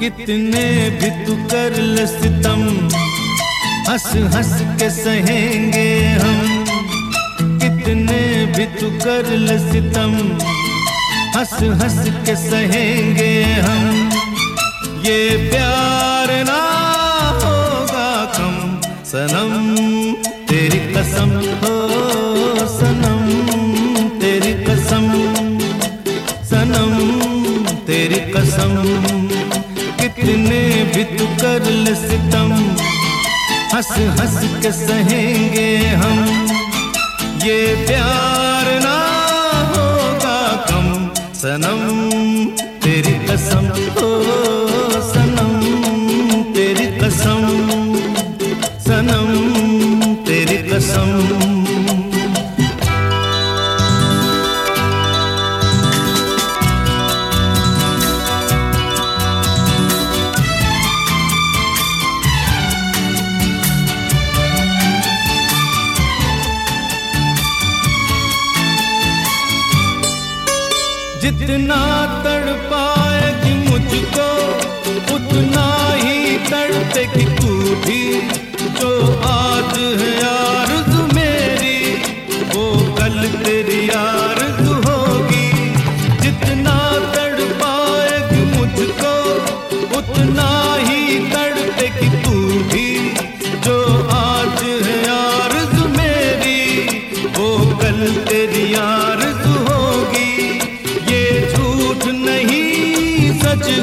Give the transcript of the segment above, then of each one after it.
कितने भी तू कर लितम हंस हंस के सहेंगे हम। कितने भी तू कर लितम हंस हंस के सहेंगे हम। भी तू कर सितम। हंस हंस के सहेंगे हम। ये प्यार ना होगा कम। सनम, तेरी कसम हो सनम, तेरी कसम। सनम, तेरी कसम। जितना तड़ पाएगी मुझको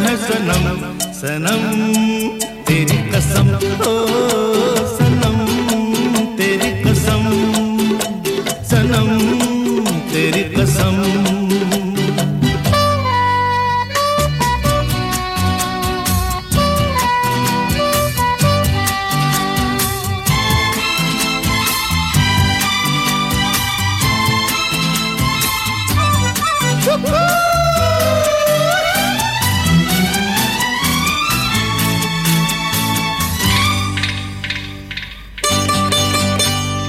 है सनम सनम तेरी कसम। ओ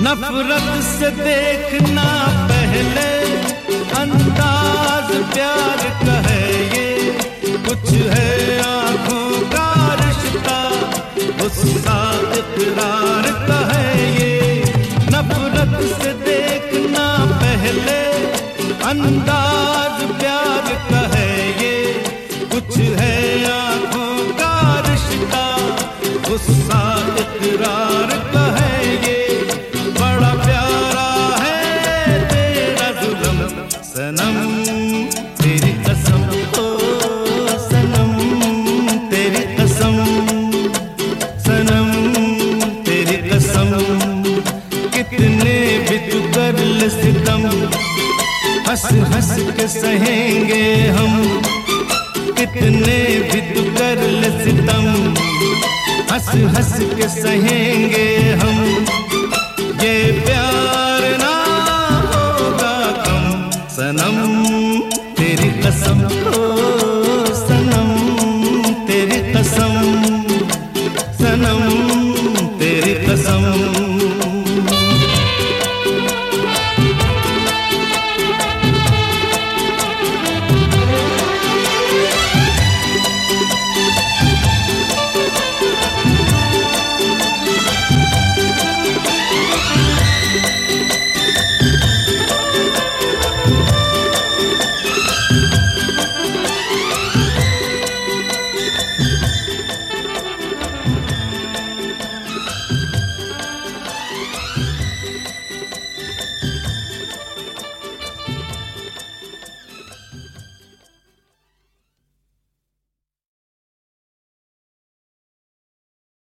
नफरत से देखना पहले, अंदाज प्यार का है ये। कुछ है आँखों का रिश्ता गुस्सा इकरार का है ये। नफरत से देखना पहले, अंदाज दम। हंस हंस के सहेंगे हम। कितने भी तू कर ले सितम। हंस हंस के सहेंगे हम। ये प्यार ना होगा कम। सनम, तेरी कसम। हो सनम, तेरी कसम। सनम, तेरी कसम।